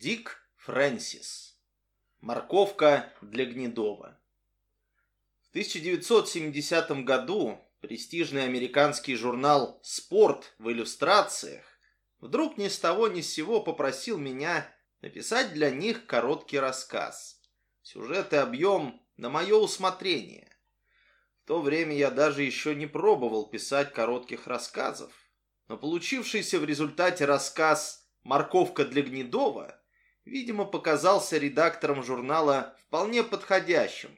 Дик Фрэнсис. Морковка для Гнедова. В 1970 году престижный американский журнал «Спорт» в иллюстрациях вдруг ни с того ни с сего попросил меня написать для них короткий рассказ. Сюжет и объем на мое усмотрение. В то время я даже еще не пробовал писать коротких рассказов, но получившийся в результате рассказ «Морковка для Гнедова» видимо, показался редактором журнала вполне подходящим,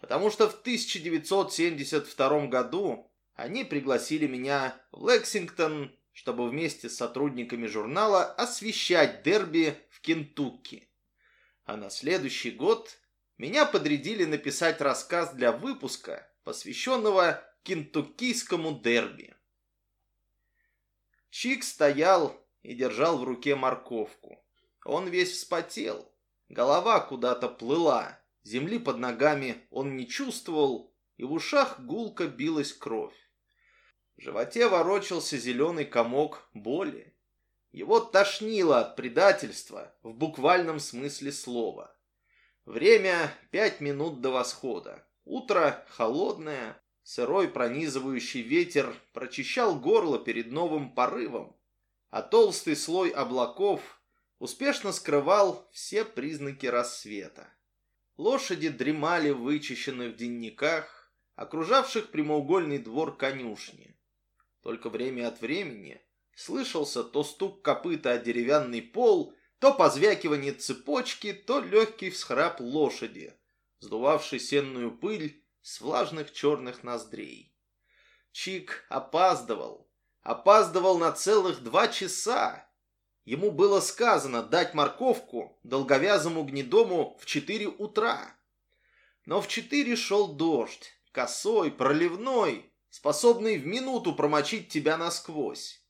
потому что в 1972 году они пригласили меня в Лексингтон, чтобы вместе с сотрудниками журнала освещать дерби в Кентукки. А на следующий год меня подрядили написать рассказ для выпуска, посвященного кентуккийскому дерби. Чик стоял и держал в руке морковку. Он весь вспотел, голова куда-то плыла, земли под ногами он не чувствовал, и в ушах гулко билась кровь. В животе ворочался зеленый комок боли. Его тошнило от предательства в буквальном смысле слова. Время пять минут до восхода. Утро холодное, сырой пронизывающий ветер прочищал горло перед новым порывом, а толстый слой облаков успешно скрывал все признаки рассвета. Лошади дремали в вычищенных денниках, окружавших прямоугольный двор конюшни. Только время от времени слышался то стук копыта о деревянный пол, то позвякивание цепочки, то легкий всхрап лошади, сдувавший сенную пыль с влажных черных ноздрей. Чик опаздывал, опаздывал на целых два часа, Ему было сказано дать морковку долговязому гнедому в четыре утра. Но в четыре шел дождь, косой, проливной, способный в минуту промочить тебя насквозь.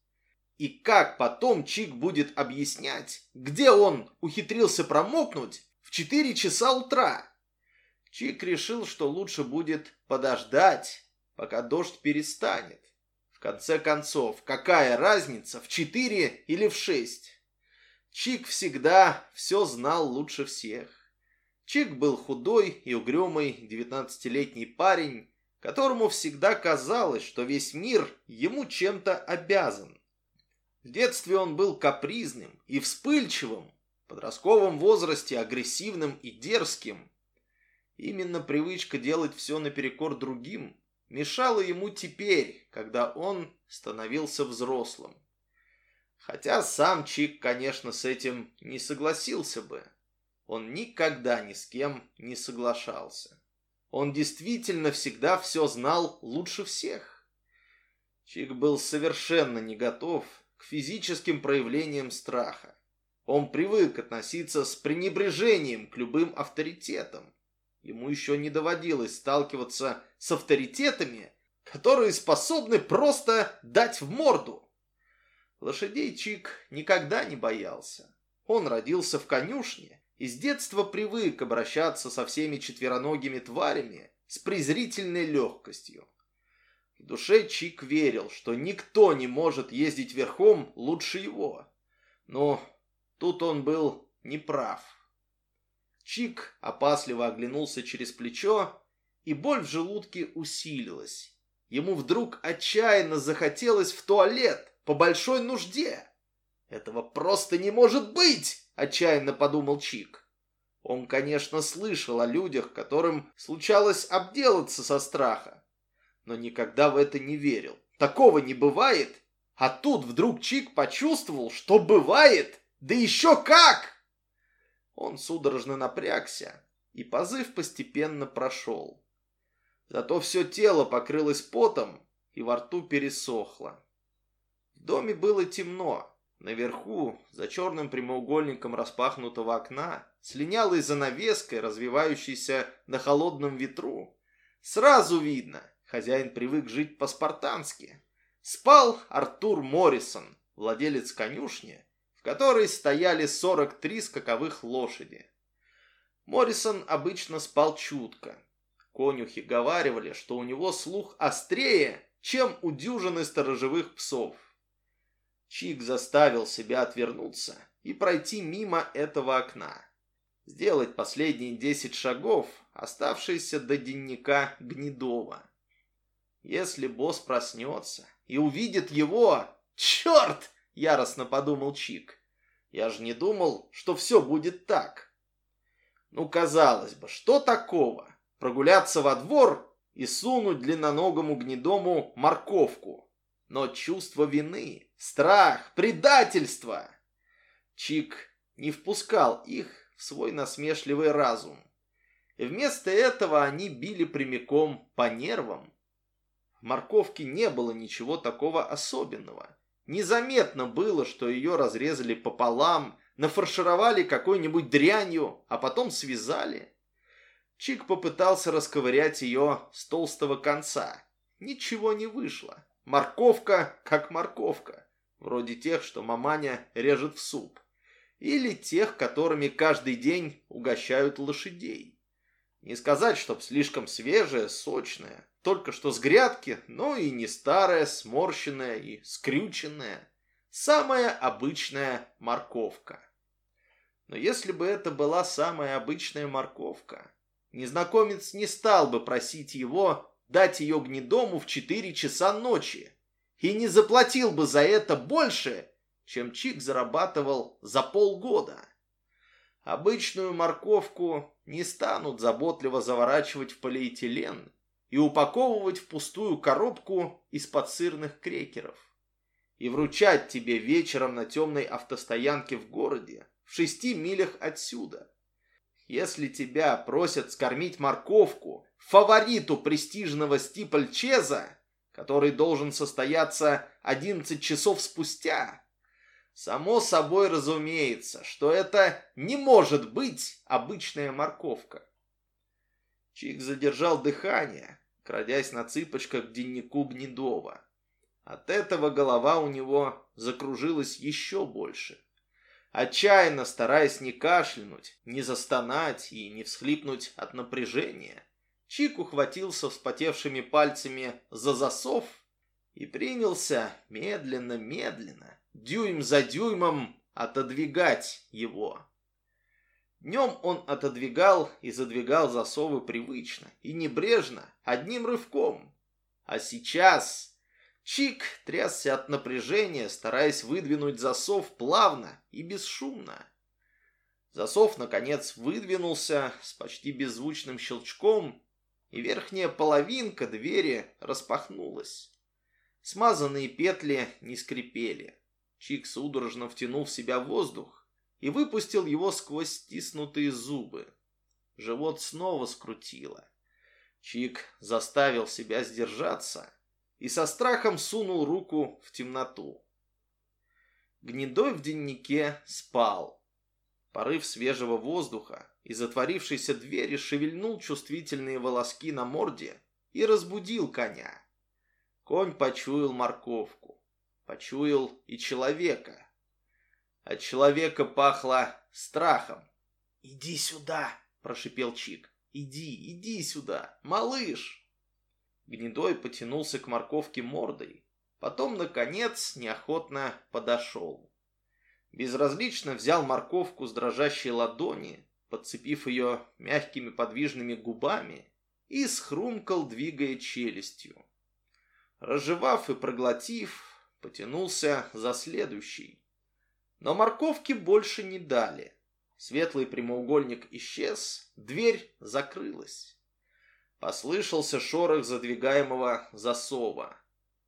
И как потом Чик будет объяснять, где он ухитрился промокнуть в четыре часа утра? Чик решил, что лучше будет подождать, пока дождь перестанет. Конце концов, какая разница, в четыре или в шесть? Чик всегда все знал лучше всех. Чик был худой и угрюмый девятнадцатилетний парень, которому всегда казалось, что весь мир ему чем-то обязан. В детстве он был капризным и вспыльчивым, в подростковом возрасте агрессивным и дерзким. Именно привычка делать все наперекор другим мешала ему теперь, когда он становился взрослым. Хотя сам Чик, конечно, с этим не согласился бы. Он никогда ни с кем не соглашался. Он действительно всегда все знал лучше всех. Чик был совершенно не готов к физическим проявлениям страха. Он привык относиться с пренебрежением к любым авторитетам. Ему еще не доводилось сталкиваться с авторитетами, которые способны просто дать в морду. Лошадей Чик никогда не боялся. Он родился в конюшне и с детства привык обращаться со всеми четвероногими тварями с презрительной легкостью. В душе Чик верил, что никто не может ездить верхом лучше его. Но тут он был неправ. Чик опасливо оглянулся через плечо, и боль в желудке усилилась. Ему вдруг отчаянно захотелось в туалет, по большой нужде. Этого просто не может быть, отчаянно подумал Чик. Он, конечно, слышал о людях, которым случалось обделаться со страха, но никогда в это не верил. Такого не бывает. А тут вдруг Чик почувствовал, что бывает, да еще как! Он судорожно напрягся, и позыв постепенно прошел. Зато все тело покрылось потом, и во рту пересохло. В доме было темно. Наверху, за черным прямоугольником распахнутого окна, с линялой занавеской, развивающейся на холодном ветру, сразу видно, хозяин привык жить по-спартански. Спал Артур Моррисон, владелец конюшни, которой стояли 43 скаковых лошади. Моррисон обычно спал чутко. Конюхи говаривали, что у него слух острее, чем у дюжины сторожевых псов. Чик заставил себя отвернуться и пройти мимо этого окна. Сделать последние десять шагов, оставшиеся до дневника Гнедова. Если босс проснется и увидит его... Черт! Яростно подумал Чик. Я же не думал, что все будет так. Ну, казалось бы, что такого? Прогуляться во двор и сунуть длинноногому гнедому морковку. Но чувство вины, страх, предательство... Чик не впускал их в свой насмешливый разум. И вместо этого они били прямиком по нервам. В морковке не было ничего такого особенного. Незаметно было, что ее разрезали пополам, нафаршировали какой-нибудь дрянью, а потом связали. Чик попытался расковырять ее с толстого конца. Ничего не вышло. Морковка как морковка. Вроде тех, что маманя режет в суп. Или тех, которыми каждый день угощают лошадей. Не сказать, чтоб слишком свежая, сочная. Только что с грядки, но и не старая, сморщенная и скрюченная. Самая обычная морковка. Но если бы это была самая обычная морковка, незнакомец не стал бы просить его дать ее гнедому в 4 часа ночи и не заплатил бы за это больше, чем Чик зарабатывал за полгода. Обычную морковку не станут заботливо заворачивать в полиэтилен и упаковывать в пустую коробку из-под сырных крекеров и вручать тебе вечером на темной автостоянке в городе в шести милях отсюда. Если тебя просят скормить морковку фавориту престижного стипльчеза, который должен состояться 11 часов спустя, само собой разумеется, что это не может быть обычная морковка. Чик задержал дыхание, крадясь на цыпочках к деннику Гнедова. От этого голова у него закружилась еще больше. Отчаянно стараясь не кашлянуть, не застонать и не всхлипнуть от напряжения, Чик ухватился вспотевшими пальцами за засов и принялся медленно-медленно, дюйм за дюймом отодвигать его. Днем он отодвигал и задвигал засовы привычно и небрежно, одним рывком. А сейчас Чик трясся от напряжения, стараясь выдвинуть засов плавно и бесшумно. Засов, наконец, выдвинулся с почти беззвучным щелчком, и верхняя половинка двери распахнулась. Смазанные петли не скрипели. Чик судорожно втянул в себя воздух и выпустил его сквозь стиснутые зубы. Живот снова скрутило. Чик заставил себя сдержаться и со страхом сунул руку в темноту. Гнедой в деннике спал. Порыв свежего воздуха и затворившейся двери шевельнул чувствительные волоски на морде и разбудил коня. Конь почуял морковку, почуял и человека. От человека пахло страхом. «Иди сюда!» – прошипел Чик. «Иди, иди сюда, малыш!» Гнедой потянулся к морковке мордой, потом, наконец, неохотно подошел. Безразлично взял морковку с дрожащей ладони, подцепив ее мягкими подвижными губами, и схрумкал, двигая челюстью. Разжевав и проглотив, потянулся за следующий. Но морковки больше не дали. Светлый прямоугольник исчез, дверь закрылась. Послышался шорох задвигаемого засова.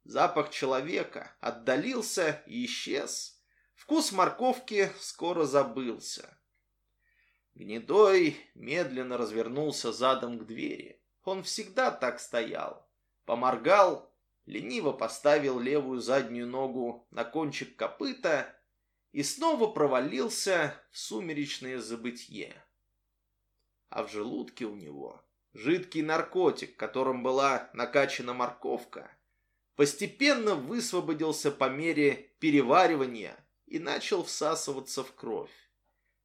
Запах человека отдалился и исчез. Вкус морковки скоро забылся. Гнедой медленно развернулся задом к двери. Он всегда так стоял. Поморгал, лениво поставил левую заднюю ногу на кончик копыта и снова провалился в сумеречное забытье. А в желудке у него жидкий наркотик, которым была накачана морковка, постепенно высвободился по мере переваривания и начал всасываться в кровь.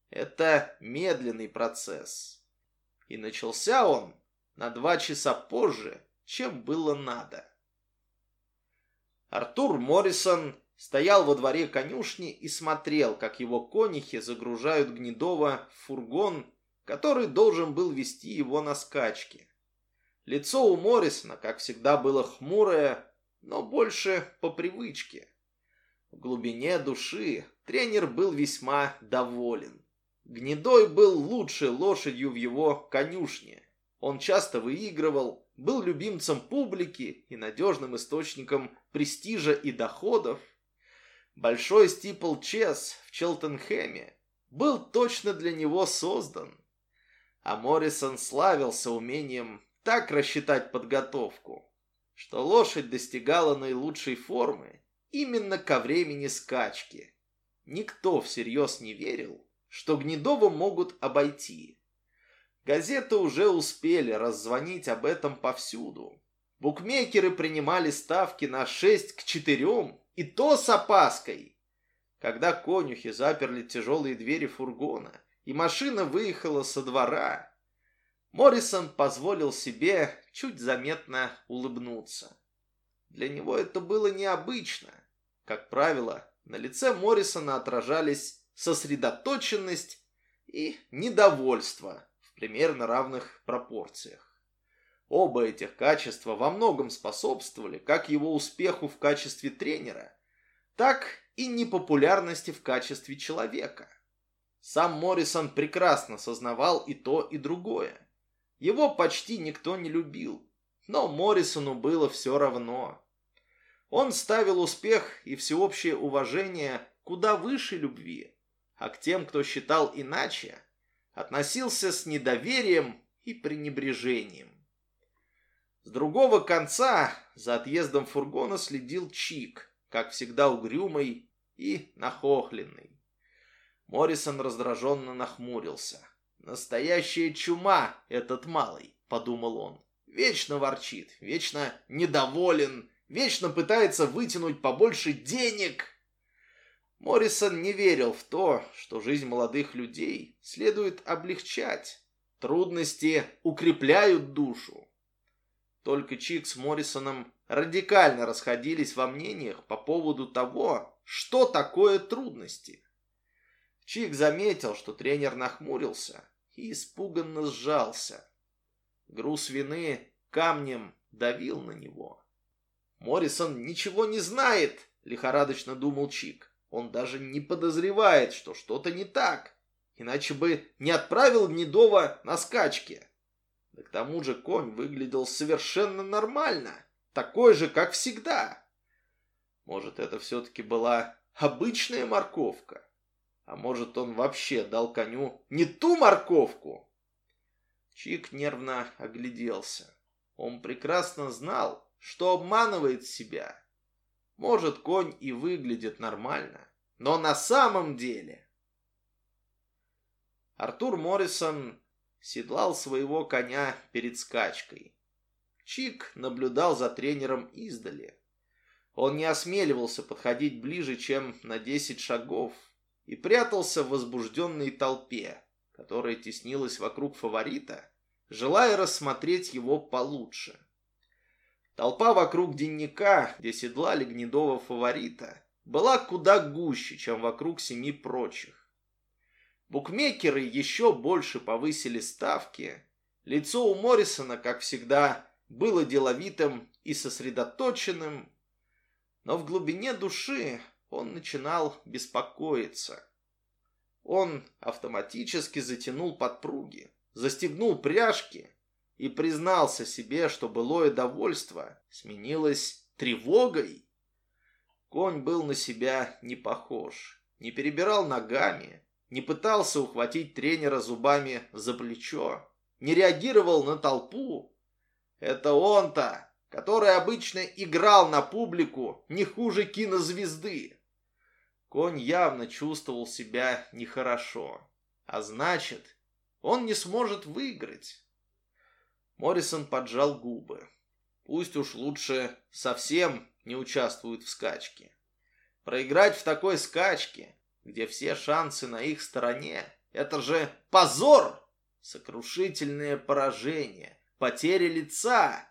Это медленный процесс. И начался он на два часа позже, чем было надо. Артур Моррисон стоял во дворе конюшни и смотрел, как его конихи загружают Гнедова в фургон, который должен был вести его на скачки. Лицо у Моррисона, как всегда, было хмурое, но больше по привычке. В глубине души тренер был весьма доволен. Гнедой был лучшей лошадью в его конюшне. Он часто выигрывал, был любимцем публики и надежным источником престижа и доходов. Большой стипл Чес в Челтенхэме был точно для него создан. А Моррисон славился умением так рассчитать подготовку, что лошадь достигала наилучшей формы именно ко времени скачки. Никто всерьез не верил, что Гнедова могут обойти. Газеты уже успели раззвонить об этом повсюду. Букмекеры принимали ставки на 6 к 4, и то с опаской. Когда конюхи заперли тяжелые двери фургона, и машина выехала со двора, Моррисон позволил себе чуть заметно улыбнуться. Для него это было необычно. Как правило, на лице Моррисона отражались сосредоточенность и недовольство в примерно равных пропорциях. Оба этих качества во многом способствовали как его успеху в качестве тренера, так и непопулярности в качестве человека. Сам Моррисон прекрасно сознавал и то, и другое. Его почти никто не любил, но Моррисону было все равно. Он ставил успех и всеобщее уважение куда выше любви а к тем, кто считал иначе, относился с недоверием и пренебрежением. С другого конца за отъездом фургона следил Чик, как всегда угрюмый и нахохленный. Моррисон раздраженно нахмурился. «Настоящая чума этот малый», — подумал он. «Вечно ворчит, вечно недоволен, вечно пытается вытянуть побольше денег». Моррисон не верил в то, что жизнь молодых людей следует облегчать. Трудности укрепляют душу. Только Чик с Моррисоном радикально расходились во мнениях по поводу того, что такое трудности. Чик заметил, что тренер нахмурился и испуганно сжался. Груз вины камнем давил на него. «Моррисон ничего не знает», — лихорадочно думал Чик. Он даже не подозревает, что что-то не так, иначе бы не отправил Гнедова на скачки. Да к тому же конь выглядел совершенно нормально, такой же, как всегда. Может, это все-таки была обычная морковка? А может, он вообще дал коню не ту морковку? Чик нервно огляделся. Он прекрасно знал, что обманывает себя. Может, конь и выглядит нормально, но на самом деле... Артур Моррисон седлал своего коня перед скачкой. Чик наблюдал за тренером издали. Он не осмеливался подходить ближе, чем на десять шагов, и прятался в возбужденной толпе, которая теснилась вокруг фаворита, желая рассмотреть его получше. Толпа вокруг денника, где седлали гнедого фаворита, была куда гуще, чем вокруг семи прочих. Букмекеры еще больше повысили ставки. Лицо у Моррисона, как всегда, было деловитым и сосредоточенным, но в глубине души он начинал беспокоиться. Он автоматически затянул подпруги, застегнул пряжки и признался себе, что былое довольство сменилось тревогой. Конь был на себя не похож, не перебирал ногами, не пытался ухватить тренера зубами за плечо, не реагировал на толпу. Это он-то, который обычно играл на публику не хуже кинозвезды. Конь явно чувствовал себя нехорошо, а значит, он не сможет выиграть. Моррисон поджал губы. Пусть уж лучше совсем не участвуют в скачке. Проиграть в такой скачке, где все шансы на их стороне, это же позор! Сокрушительное поражение, потеря лица.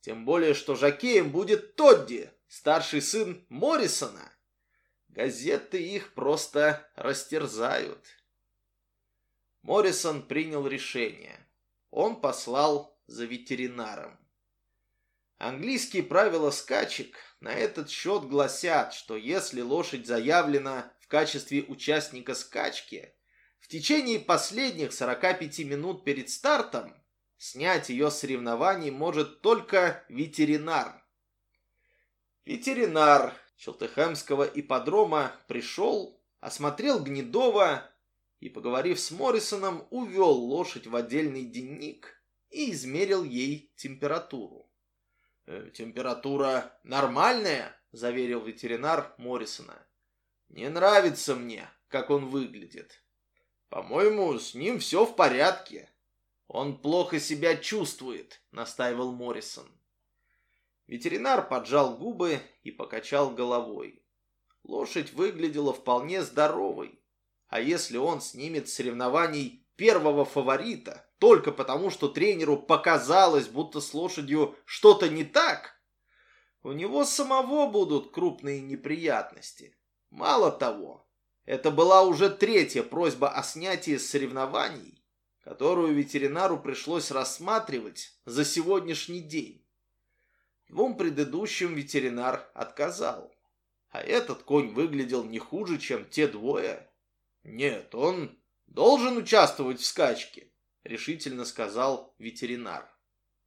Тем более, что жокеем будет Тодди, старший сын Моррисона. газеты их просто растерзают. Моррисон принял решение. Он послал за ветеринаром. Английские правила скачек на этот счет гласят, что если лошадь заявлена в качестве участника скачки, в течение последних 45 минут перед стартом снять ее с соревнований может только ветеринар. Ветеринар Челтыхемского ипподрома пришел, осмотрел Гнедова и, поговорив с Моррисоном, увел лошадь в отдельный денник и измерил ей температуру. «Э, «Температура нормальная», — заверил ветеринар Моррисона. «Не нравится мне, как он выглядит. По-моему, с ним все в порядке». «Он плохо себя чувствует», — настаивал Моррисон. Ветеринар поджал губы и покачал головой. Лошадь выглядела вполне здоровой. А если он снимет с соревнований первого фаворита только потому, что тренеру показалось, будто с лошадью что-то не так, у него самого будут крупные неприятности. Мало того, это была уже третья просьба о снятии соревнований, которую ветеринару пришлось рассматривать за сегодняшний день. Двум предыдущим ветеринар отказал. А этот конь выглядел не хуже, чем те двое. Нет, он должен участвовать в скачке, решительно сказал ветеринар.